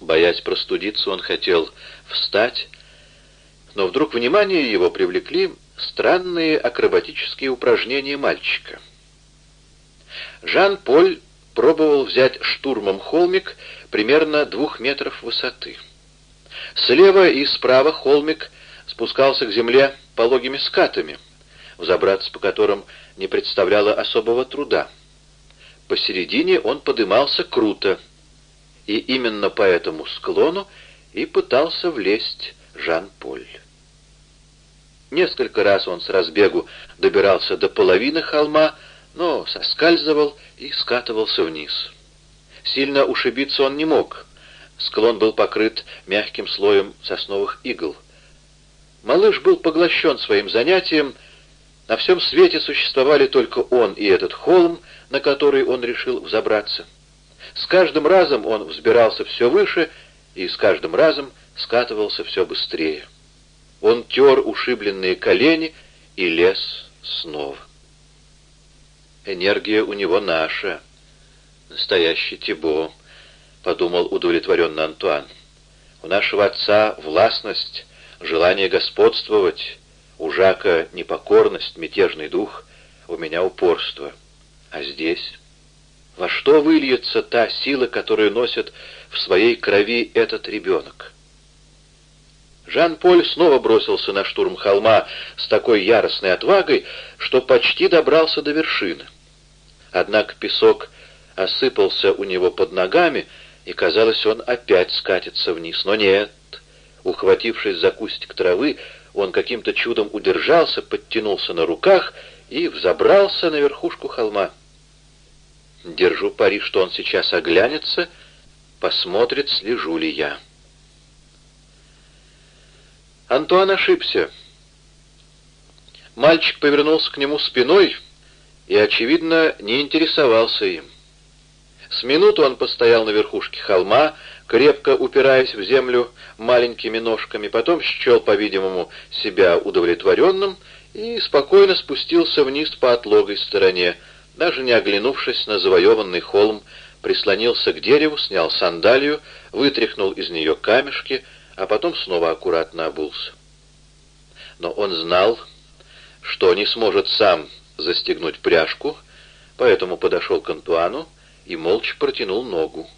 Боясь простудиться, он хотел встать, но вдруг внимание его привлекли странные акробатические упражнения мальчика. Жан-Поль пробовал взять штурмом холмик примерно двух метров высоты. Слева и справа холмик спускался к земле пологими скатами, взобраться по которым не представляло особого труда. Посередине он подымался круто, и именно по этому склону и пытался влезть Жан-Поль. Несколько раз он с разбегу добирался до половины холма, но соскальзывал и скатывался вниз. Сильно ушибиться он не мог. Склон был покрыт мягким слоем сосновых игл. Малыш был поглощен своим занятием. На всем свете существовали только он и этот холм, на который он решил взобраться. С каждым разом он взбирался все выше и с каждым разом скатывался все быстрее. Он тер ушибленные колени и лез снова. Энергия у него наша. Настоящий Тибо, — подумал удовлетворенно Антуан. У нашего отца властность, желание господствовать, у Жака непокорность, мятежный дух, у меня упорство. А здесь? Во что выльется та сила, которую носит в своей крови этот ребенок? Жан-Поль снова бросился на штурм холма с такой яростной отвагой, что почти добрался до вершины. Однако песок осыпался у него под ногами, и, казалось, он опять скатится вниз. Но нет. Ухватившись за кустик травы, он каким-то чудом удержался, подтянулся на руках и взобрался на верхушку холма. Держу пари, что он сейчас оглянется, посмотрит, слежу ли я. Антуан ошибся. Мальчик повернулся к нему спиной и, очевидно, не интересовался им. С минуту он постоял на верхушке холма, крепко упираясь в землю маленькими ножками, потом счел, по-видимому, себя удовлетворенным и спокойно спустился вниз по отлогой стороне, даже не оглянувшись на завоеванный холм, прислонился к дереву, снял сандалию, вытряхнул из нее камешки, а потом снова аккуратно обулся. Но он знал, что не сможет сам застегнуть пряжку, поэтому подошел к Антуану и молча протянул ногу.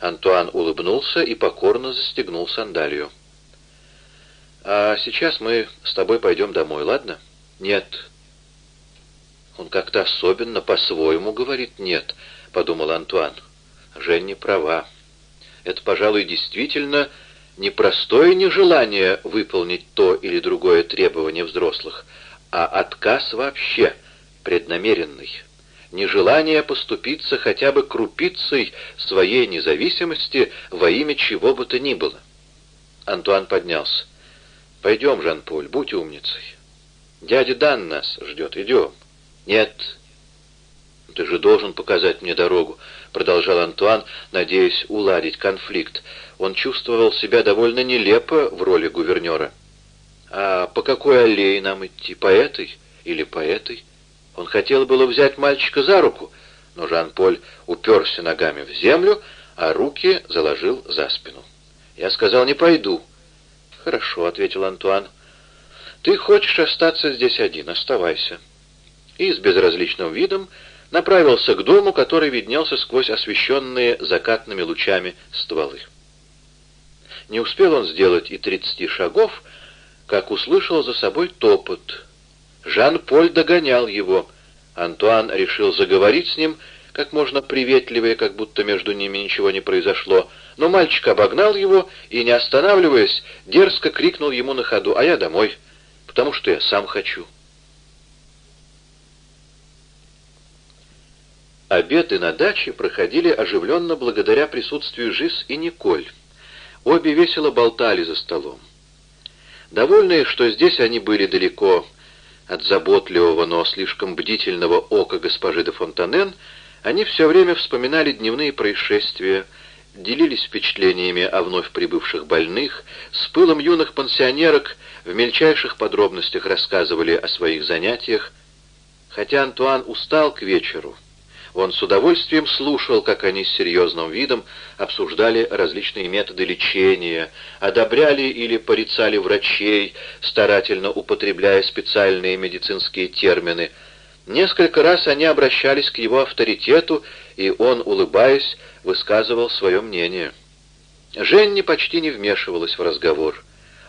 Антуан улыбнулся и покорно застегнул сандалию. «А сейчас мы с тобой пойдем домой, ладно?» «Нет». «Он как-то особенно по-своему говорит «нет», — подумал Антуан. «Женни права. Это, пожалуй, действительно непростое нежелание выполнить то или другое требование взрослых, а отказ вообще преднамеренный, нежелание поступиться хотя бы крупицей своей независимости во имя чего бы то ни было. Антуан поднялся. «Пойдем, Жан-Поль, будь умницей. Дядя Дан нас ждет, идем». «Нет». «Ты же должен показать мне дорогу», — продолжал Антуан, надеясь уладить конфликт. Он чувствовал себя довольно нелепо в роли гувернера. А по какой аллее нам идти? По этой или по этой? Он хотел было взять мальчика за руку, но Жан-Поль уперся ногами в землю, а руки заложил за спину. Я сказал, не пойду. Хорошо, ответил Антуан. Ты хочешь остаться здесь один, оставайся. И с безразличным видом направился к дому, который виднелся сквозь освещенные закатными лучами стволы. Не успел он сделать и тридцати шагов, как услышал за собой топот. Жан-Поль догонял его. Антуан решил заговорить с ним как можно приветливее, как будто между ними ничего не произошло, но мальчик обогнал его и, не останавливаясь, дерзко крикнул ему на ходу «А я домой, потому что я сам хочу». Обеды на даче проходили оживленно благодаря присутствию Жиз и Николь. Обе весело болтали за столом. Довольные, что здесь они были далеко от заботливого, но слишком бдительного ока госпожи де Фонтанен, они все время вспоминали дневные происшествия, делились впечатлениями о вновь прибывших больных, с пылом юных пансионерок в мельчайших подробностях рассказывали о своих занятиях. Хотя Антуан устал к вечеру, Он с удовольствием слушал, как они с серьезным видом обсуждали различные методы лечения, одобряли или порицали врачей, старательно употребляя специальные медицинские термины. Несколько раз они обращались к его авторитету, и он, улыбаясь, высказывал свое мнение. Женни почти не вмешивалась в разговор.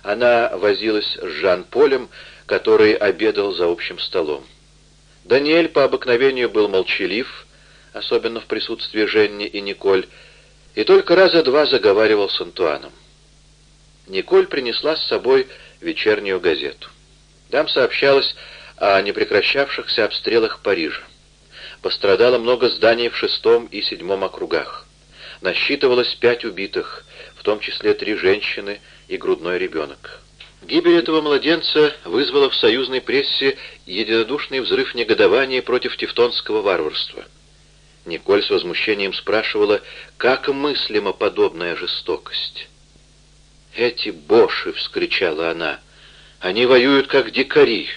Она возилась с Жан-Полем, который обедал за общим столом. Даниэль по обыкновению был молчалив, особенно в присутствии Женни и Николь, и только раза два заговаривал с Антуаном. Николь принесла с собой вечернюю газету. Там сообщалось о непрекращавшихся обстрелах Парижа. Пострадало много зданий в шестом и седьмом округах. Насчитывалось пять убитых, в том числе три женщины и грудной ребенок. Гибель этого младенца вызвала в союзной прессе единодушный взрыв негодования против тевтонского варварства. Николь с возмущением спрашивала, как мыслима подобная жестокость. «Эти боши!» — вскричала она. «Они воюют, как дикари.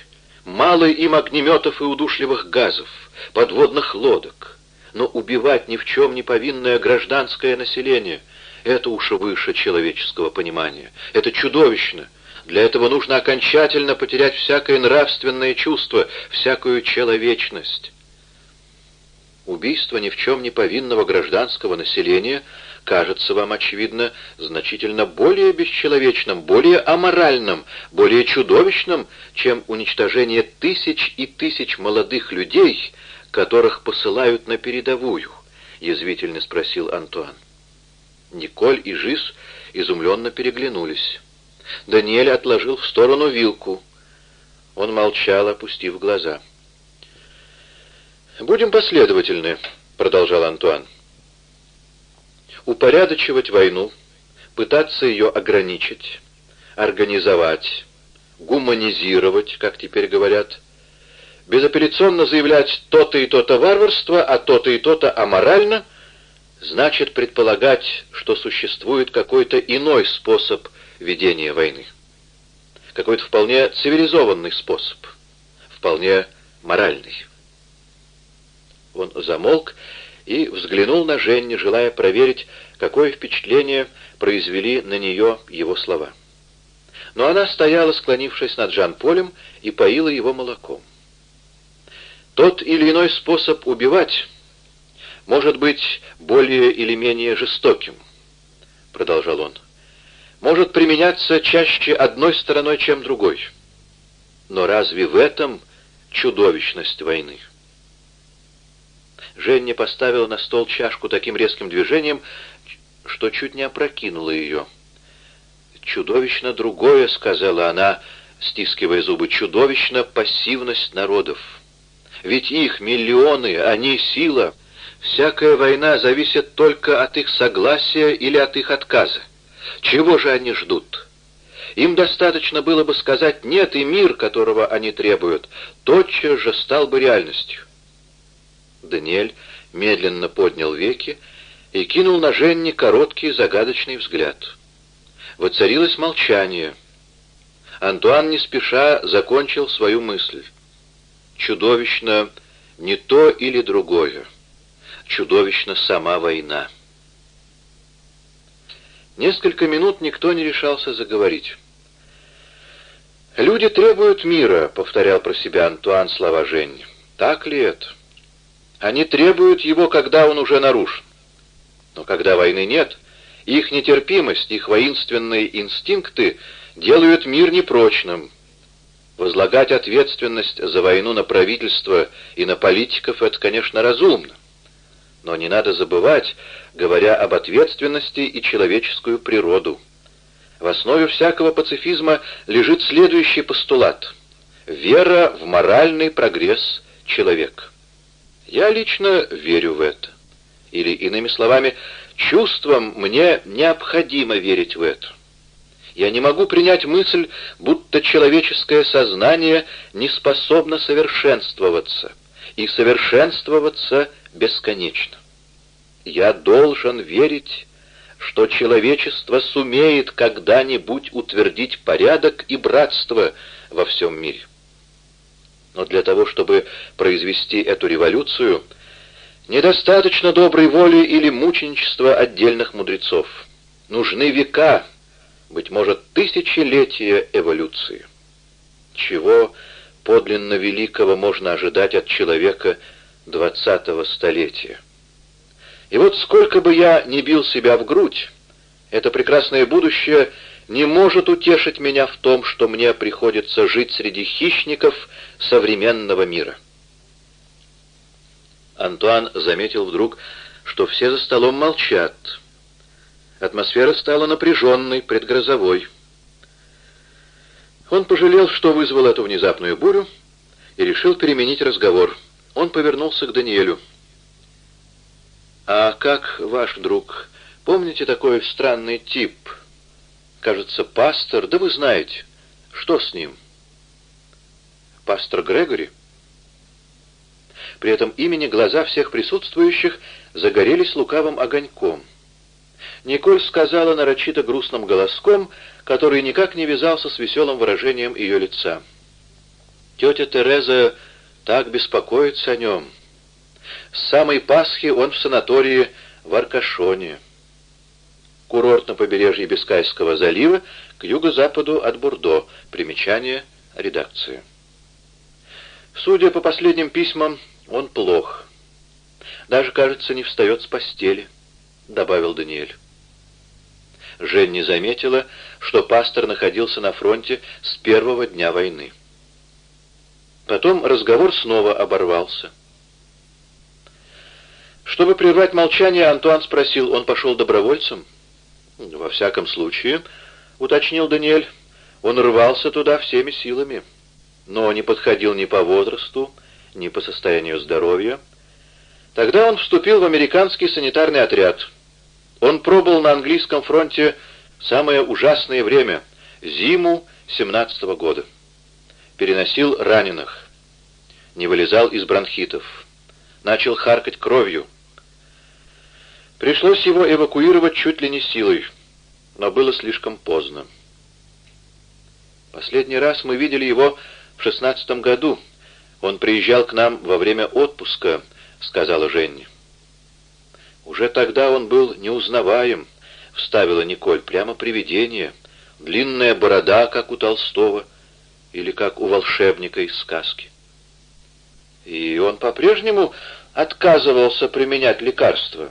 Мало им огнеметов и удушливых газов, подводных лодок. Но убивать ни в чем не повинное гражданское население — это уж выше человеческого понимания. Это чудовищно!» Для этого нужно окончательно потерять всякое нравственное чувство, всякую человечность. Убийство ни в чем не повинного гражданского населения кажется вам, очевидно, значительно более бесчеловечным, более аморальным, более чудовищным, чем уничтожение тысяч и тысяч молодых людей, которых посылают на передовую, — язвительно спросил Антуан. Николь и Жиз изумленно переглянулись. Даниэль отложил в сторону вилку. Он молчал, опустив глаза. «Будем последовательны», — продолжал Антуан. «Упорядочивать войну, пытаться ее ограничить, организовать, гуманизировать, как теперь говорят, безапелляционно заявлять то-то и то-то варварство, а то-то и то-то аморально, значит предполагать, что существует какой-то иной способ ведения войны. Какой-то вполне цивилизованный способ, вполне моральный. Он замолк и взглянул на Женни, желая проверить, какое впечатление произвели на нее его слова. Но она стояла, склонившись над Жан-Полем, и поила его молоком. Тот или иной способ убивать может быть более или менее жестоким, продолжал он может применяться чаще одной стороной, чем другой. Но разве в этом чудовищность войны? Женя поставила на стол чашку таким резким движением, что чуть не опрокинула ее. «Чудовищно другое», — сказала она, стискивая зубы, — «чудовищно пассивность народов. Ведь их миллионы, они сила. Всякая война зависит только от их согласия или от их отказа. Чего же они ждут? Им достаточно было бы сказать «нет», и мир, которого они требуют, тотчас же стал бы реальностью. Даниэль медленно поднял веки и кинул на Женни короткий загадочный взгляд. Воцарилось молчание. Антуан не спеша закончил свою мысль. Чудовищно не то или другое. Чудовищно сама война. Несколько минут никто не решался заговорить. «Люди требуют мира», — повторял про себя Антуан слова Жень. «Так ли это? Они требуют его, когда он уже нарушен. Но когда войны нет, их нетерпимость, их воинственные инстинкты делают мир непрочным. Возлагать ответственность за войну на правительство и на политиков — это, конечно, разумно. Но не надо забывать, говоря об ответственности и человеческую природу. В основе всякого пацифизма лежит следующий постулат — вера в моральный прогресс человека. Я лично верю в это. Или, иными словами, чувством мне необходимо верить в это. Я не могу принять мысль, будто человеческое сознание не способно совершенствоваться, и совершенствоваться бесконечно. Я должен верить, что человечество сумеет когда-нибудь утвердить порядок и братство во всем мире. Но для того, чтобы произвести эту революцию, Недостаточно доброй воли или мученичества отдельных мудрецов. Нужны века, быть может, тысячелетия эволюции. Чего подлинно великого можно ожидать от человека двадцатого столетия? И вот сколько бы я ни бил себя в грудь, это прекрасное будущее не может утешить меня в том, что мне приходится жить среди хищников современного мира. Антуан заметил вдруг, что все за столом молчат. Атмосфера стала напряженной, предгрозовой. Он пожалел, что вызвал эту внезапную бурю, и решил переменить разговор. Он повернулся к Даниэлю. «А как ваш друг? Помните такой странный тип? Кажется, пастор, да вы знаете. Что с ним?» «Пастор Грегори?» При этом имени глаза всех присутствующих загорелись лукавым огоньком. Николь сказала нарочито грустным голоском, который никак не вязался с веселым выражением ее лица. «Тетя Тереза так беспокоится о нем. С самой Пасхи он в санатории в Аркашоне. Курорт на побережье Бискайского залива к юго-западу от Бурдо. Примечание редакции. Судя по последним письмам, он плох. Даже, кажется, не встает с постели, — добавил Даниэль. Женни заметила, что пастор находился на фронте с первого дня войны. Потом разговор снова оборвался. Чтобы прервать молчание, Антуан спросил, он пошел добровольцем? «Во всяком случае», — уточнил Даниэль, — «он рвался туда всеми силами, но не подходил ни по возрасту, ни по состоянию здоровья. Тогда он вступил в американский санитарный отряд. Он пробыл на английском фронте самое ужасное время — зиму 17 -го года. Переносил раненых. Не вылезал из бронхитов. Начал харкать кровью. Пришлось его эвакуировать чуть ли не силой, но было слишком поздно. Последний раз мы видели его в шестнадцатом году, «Он приезжал к нам во время отпуска», — сказала Женни. «Уже тогда он был неузнаваем», — вставила Николь, — «прямо привидение. Длинная борода, как у Толстого, или как у волшебника из сказки». «И он по-прежнему отказывался применять лекарства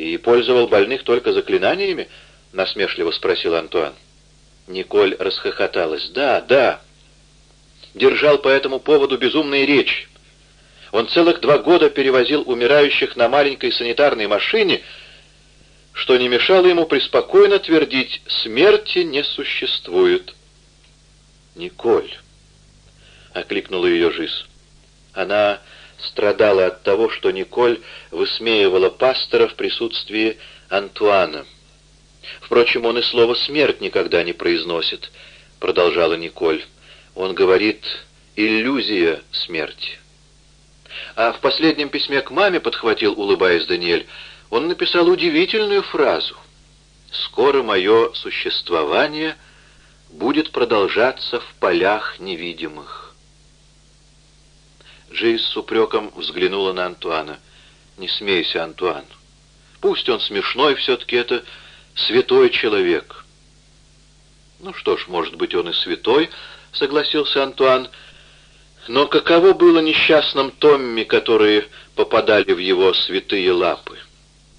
и пользовал больных только заклинаниями?» — насмешливо спросил Антуан. Николь расхохоталась. «Да, да» держал по этому поводу безумные речи. Он целых два года перевозил умирающих на маленькой санитарной машине, что не мешало ему преспокойно твердить «смерти не существует». «Николь», — окликнула ее Жиз. Она страдала от того, что Николь высмеивала пастора в присутствии Антуана. «Впрочем, он и слово «смерть» никогда не произносит», — продолжала Николь. Он говорит «иллюзия смерти». А в последнем письме к маме, подхватил, улыбаясь Даниэль, он написал удивительную фразу «Скоро мое существование будет продолжаться в полях невидимых». Джейс с упреком взглянула на Антуана. «Не смейся, Антуан. Пусть он смешной, все-таки это святой человек». «Ну что ж, может быть, он и святой», — согласился Антуан. Но каково было несчастным Томми, которые попадали в его святые лапы?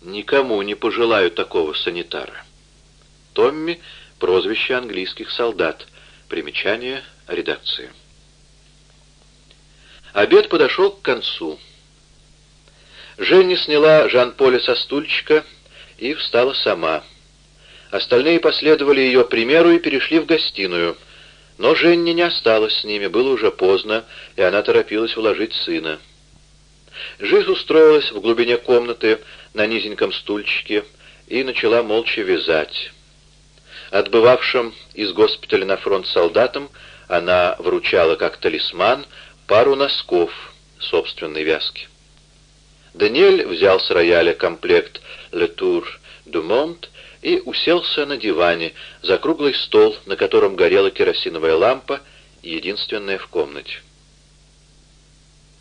Никому не пожелаю такого санитара. Томми — прозвище английских солдат. Примечание редакции. Обед подошел к концу. Женя сняла Жан-Поля со стульчика и встала сама. Остальные последовали ее примеру и перешли в гостиную — но Женни не осталась с ними, было уже поздно, и она торопилась уложить сына. Жизнь устроилась в глубине комнаты на низеньком стульчике и начала молча вязать. Отбывавшим из госпиталя на фронт солдатам она вручала как талисман пару носков собственной вязки. Даниэль взял с рояля комплект «Le Tour du Monde» и уселся на диване за круглый стол, на котором горела керосиновая лампа, единственная в комнате.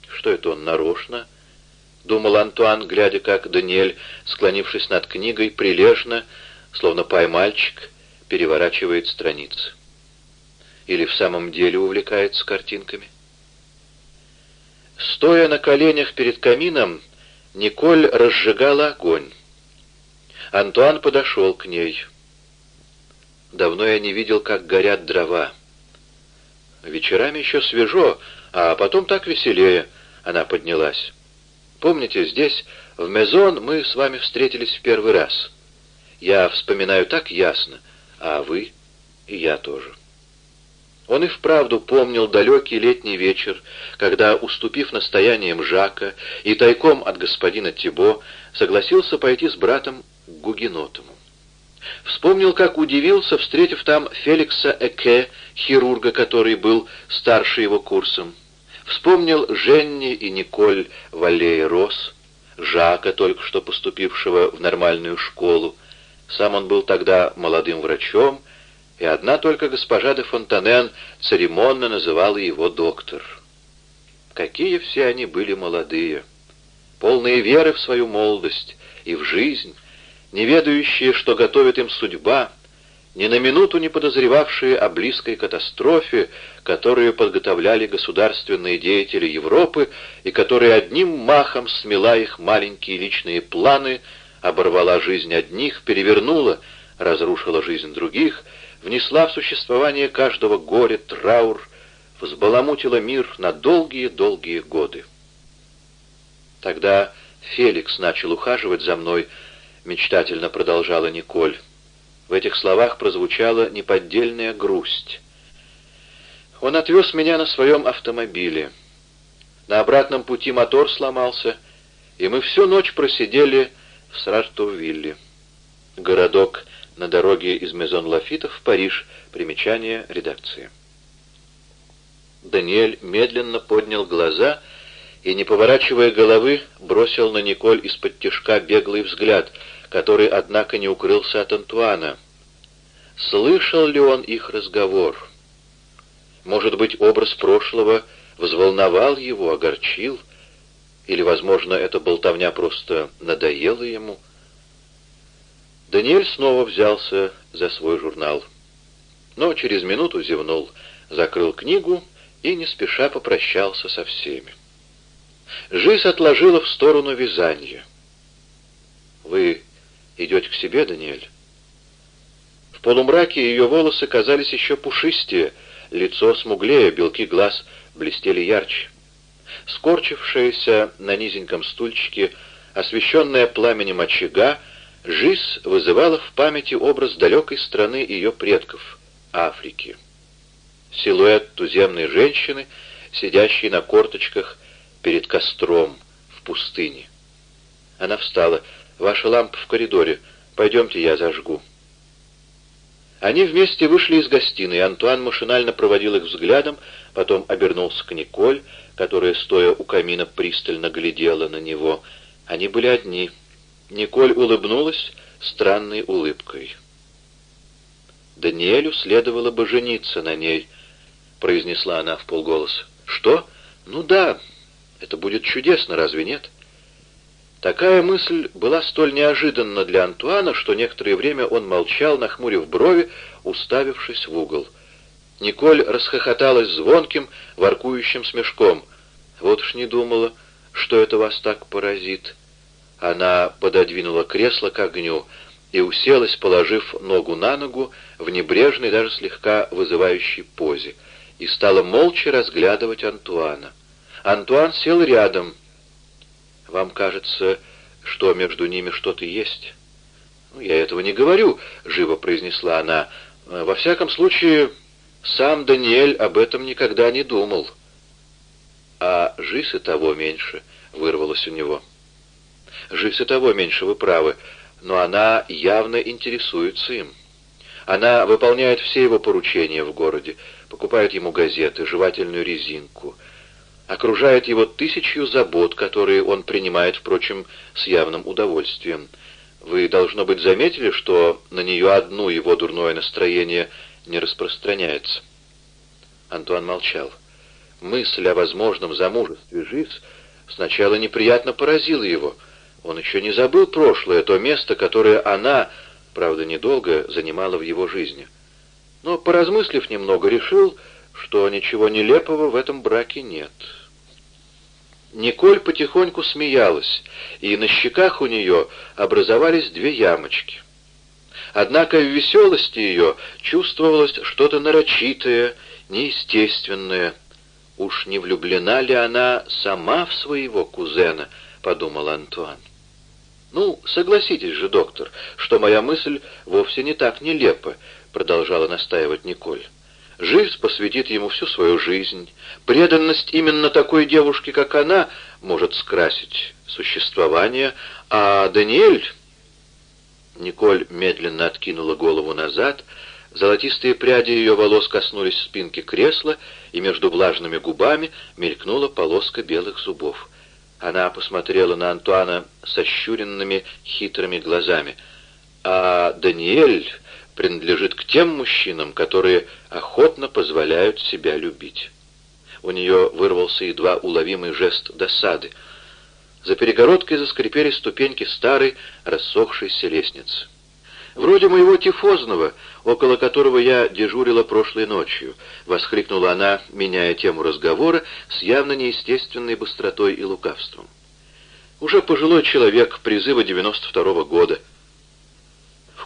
Что это он нарочно? — думал Антуан, глядя, как Даниэль, склонившись над книгой, прилежно, словно поймальчик, переворачивает страницы. Или в самом деле увлекается картинками? Стоя на коленях перед камином, Николь разжигала огонь. Антуан подошел к ней. Давно я не видел, как горят дрова. Вечерами еще свежо, а потом так веселее. Она поднялась. Помните, здесь, в Мезон, мы с вами встретились в первый раз. Я вспоминаю так ясно, а вы и я тоже. Он и вправду помнил далекий летний вечер, когда, уступив настояниям Жака и тайком от господина Тибо, согласился пойти с братом к Гугенотому. Вспомнил, как удивился, встретив там Феликса Эке, хирурга, который был старше его курсом. Вспомнил Женни и Николь Валлея Рос, Жака, только что поступившего в нормальную школу. Сам он был тогда молодым врачом, и одна только госпожа де Фонтанен церемонно называла его доктор. Какие все они были молодые, полные веры в свою молодость и в жизнь, не ведающие, что готовит им судьба, ни на минуту не подозревавшие о близкой катастрофе, которую подготовляли государственные деятели Европы и которая одним махом смела их маленькие личные планы, оборвала жизнь одних, перевернула, разрушила жизнь других, внесла в существование каждого горе, траур, взбаламутила мир на долгие-долгие годы. Тогда Феликс начал ухаживать за мной, — мечтательно продолжала Николь. В этих словах прозвучала неподдельная грусть. Он отвез меня на своем автомобиле. На обратном пути мотор сломался, и мы всю ночь просидели в Срартувилле. Городок на дороге из Мезон-Лафита в Париж. Примечание редакции. Даниэль медленно поднял глаза и, не поворачивая головы, бросил на Николь из-под тишка беглый взгляд, который, однако, не укрылся от Антуана. Слышал ли он их разговор? Может быть, образ прошлого взволновал его, огорчил? Или, возможно, эта болтовня просто надоела ему? Даниэль снова взялся за свой журнал. Но через минуту зевнул, закрыл книгу и не спеша попрощался со всеми. Жизнь отложила в сторону вязания. «Вы идете к себе, Даниэль?» В полумраке ее волосы казались еще пушистее, лицо смуглее, белки глаз блестели ярче. Скорчившаяся на низеньком стульчике, освещенная пламенем очага, жизнь вызывала в памяти образ далекой страны ее предков — Африки. Силуэт туземной женщины, сидящей на корточках перед костром в пустыне. Она встала. «Ваша лампа в коридоре. Пойдемте, я зажгу». Они вместе вышли из гостиной. Антуан машинально проводил их взглядом, потом обернулся к Николь, которая, стоя у камина, пристально глядела на него. Они были одни. Николь улыбнулась странной улыбкой. «Даниэлю следовало бы жениться на ней», — произнесла она в полголоса. «Что? Ну да, это будет чудесно, разве нет? Такая мысль была столь неожиданна для Антуана, что некоторое время он молчал, нахмурив брови, уставившись в угол. Николь расхохоталась звонким, воркующим смешком. «Вот уж не думала, что это вас так поразит». Она пододвинула кресло к огню и уселась, положив ногу на ногу в небрежной, даже слегка вызывающей позе, и стала молча разглядывать Антуана. Антуан сел рядом. «Вам кажется, что между ними что-то есть?» «Ну, «Я этого не говорю», — живо произнесла она. «Во всяком случае, сам Даниэль об этом никогда не думал». «А Жис и того меньше», — вырвалось у него. «Жис и того меньше, вы правы, но она явно интересуется им. Она выполняет все его поручения в городе, покупает ему газеты, жевательную резинку» окружает его тысячью забот, которые он принимает, впрочем, с явным удовольствием. Вы, должно быть, заметили, что на нее одну его дурное настроение не распространяется. Антуан молчал. Мысль о возможном замужестве Жиз Сначала неприятно поразило его. Он еще не забыл прошлое, то место, которое она, правда, недолго занимала в его жизни. Но, поразмыслив немного, решил, что ничего нелепого в этом браке нет. Николь потихоньку смеялась, и на щеках у нее образовались две ямочки. Однако в веселости ее чувствовалось что-то нарочитое, неестественное. «Уж не влюблена ли она сама в своего кузена?» — подумал Антуан. «Ну, согласитесь же, доктор, что моя мысль вовсе не так нелепа», — продолжала настаивать Николь. Жизнь посвятит ему всю свою жизнь. Преданность именно такой девушки, как она, может скрасить существование, а Даниэль... Николь медленно откинула голову назад, золотистые пряди ее волос коснулись спинки кресла, и между влажными губами мелькнула полоска белых зубов. Она посмотрела на Антуана со щуренными хитрыми глазами. «А Даниэль принадлежит к тем мужчинам, которые охотно позволяют себя любить. У нее вырвался едва уловимый жест досады. За перегородкой заскрипели ступеньки старой, рассохшейся лестницы. «Вроде моего тифозного, около которого я дежурила прошлой ночью», — воскликнула она, меняя тему разговора с явно неестественной быстротой и лукавством. «Уже пожилой человек призыва 92-го года»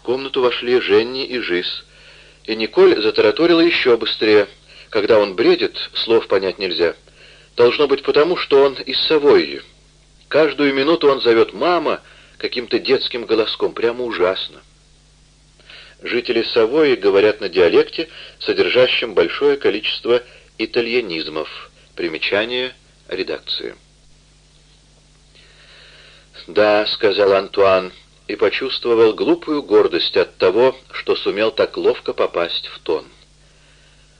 комнату вошли Женни и Жиз, и Николь затараторила еще быстрее. Когда он бредит, слов понять нельзя. Должно быть потому, что он из Савойи. Каждую минуту он зовет «мама» каким-то детским голоском, прямо ужасно. Жители Савойи говорят на диалекте, содержащем большое количество итальянизмов. Примечание редакции. «Да», — сказал Антуан, — и почувствовал глупую гордость от того, что сумел так ловко попасть в тон.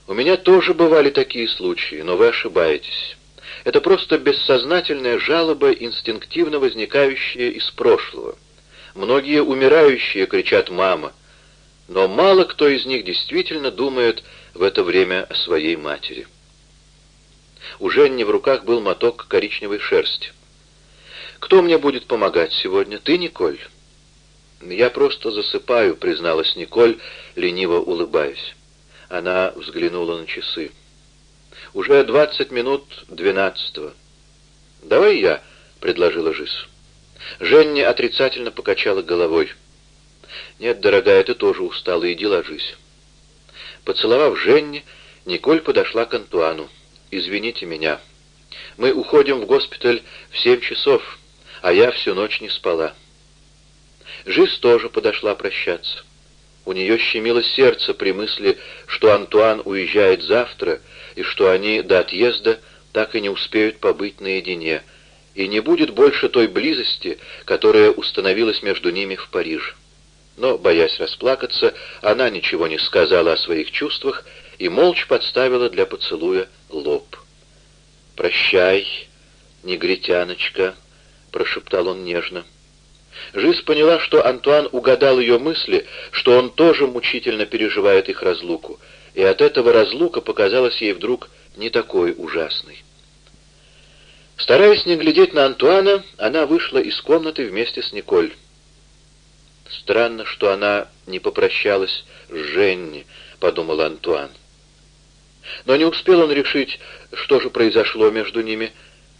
У меня тоже бывали такие случаи, но вы ошибаетесь. Это просто бессознательная жалоба, инстинктивно возникающая из прошлого. Многие умирающие кричат «мама», но мало кто из них действительно думает в это время о своей матери. У Женни в руках был моток коричневой шерсти. «Кто мне будет помогать сегодня? Ты, Николь?» «Я просто засыпаю», — призналась Николь, лениво улыбаясь. Она взглянула на часы. «Уже двадцать минут двенадцатого». «Давай я», — предложила Жиз. Женни отрицательно покачала головой. «Нет, дорогая, ты тоже устала, иди ложись». Поцеловав Женни, Николь подошла к Антуану. «Извините меня. Мы уходим в госпиталь в семь часов, а я всю ночь не спала». Жиз тоже подошла прощаться. У нее щемило сердце при мысли, что Антуан уезжает завтра, и что они до отъезда так и не успеют побыть наедине, и не будет больше той близости, которая установилась между ними в Париже. Но, боясь расплакаться, она ничего не сказала о своих чувствах и молча подставила для поцелуя лоб. «Прощай, негритяночка», — прошептал он нежно. Жиз поняла, что Антуан угадал ее мысли, что он тоже мучительно переживает их разлуку, и от этого разлука показалась ей вдруг не такой ужасной. Стараясь не глядеть на Антуана, она вышла из комнаты вместе с Николь. «Странно, что она не попрощалась с Женни», — подумал Антуан. Но не успел он решить, что же произошло между ними,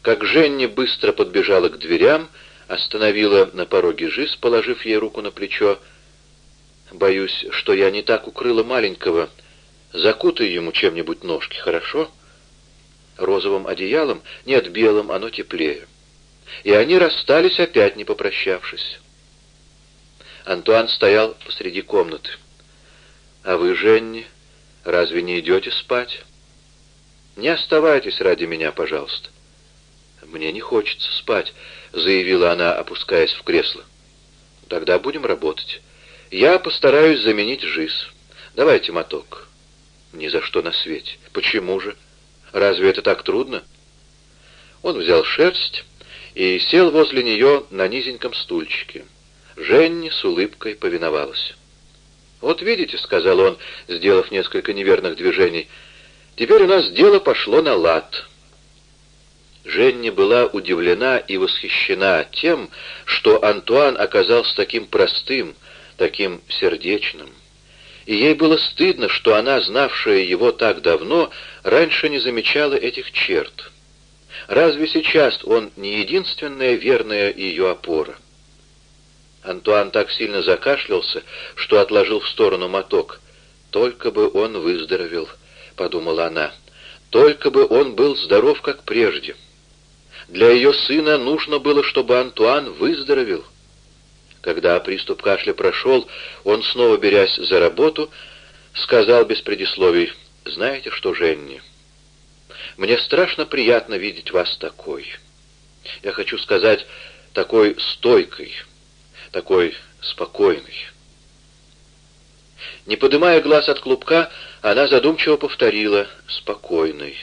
как Женни быстро подбежала к дверям, — остановила на пороге Жиз, положив ей руку на плечо. «Боюсь, что я не так укрыла маленького. Закутай ему чем-нибудь ножки, хорошо?» «Розовым одеялом? Нет, белым, оно теплее». И они расстались, опять не попрощавшись. Антуан стоял посреди комнаты. «А вы, Женни, разве не идете спать?» «Не оставайтесь ради меня, пожалуйста». «Мне не хочется спать», заявила она, опускаясь в кресло. «Тогда будем работать. Я постараюсь заменить жизнь. Давайте моток». «Ни за что на свете. Почему же? Разве это так трудно?» Он взял шерсть и сел возле нее на низеньком стульчике. Женни с улыбкой повиновалась. «Вот видите», — сказал он, сделав несколько неверных движений, — «теперь у нас дело пошло на лад». Женни была удивлена и восхищена тем, что Антуан оказался таким простым, таким сердечным. И ей было стыдно, что она, знавшая его так давно, раньше не замечала этих черт. Разве сейчас он не единственная верная ее опора? Антуан так сильно закашлялся, что отложил в сторону моток. «Только бы он выздоровел», — подумала она. «Только бы он был здоров, как прежде». Для ее сына нужно было, чтобы Антуан выздоровел. Когда приступ кашля прошел, он, снова берясь за работу, сказал без предисловий, «Знаете что, Женни, мне страшно приятно видеть вас такой. Я хочу сказать, такой стойкой, такой спокойной». Не поднимая глаз от клубка, она задумчиво повторила «спокойной».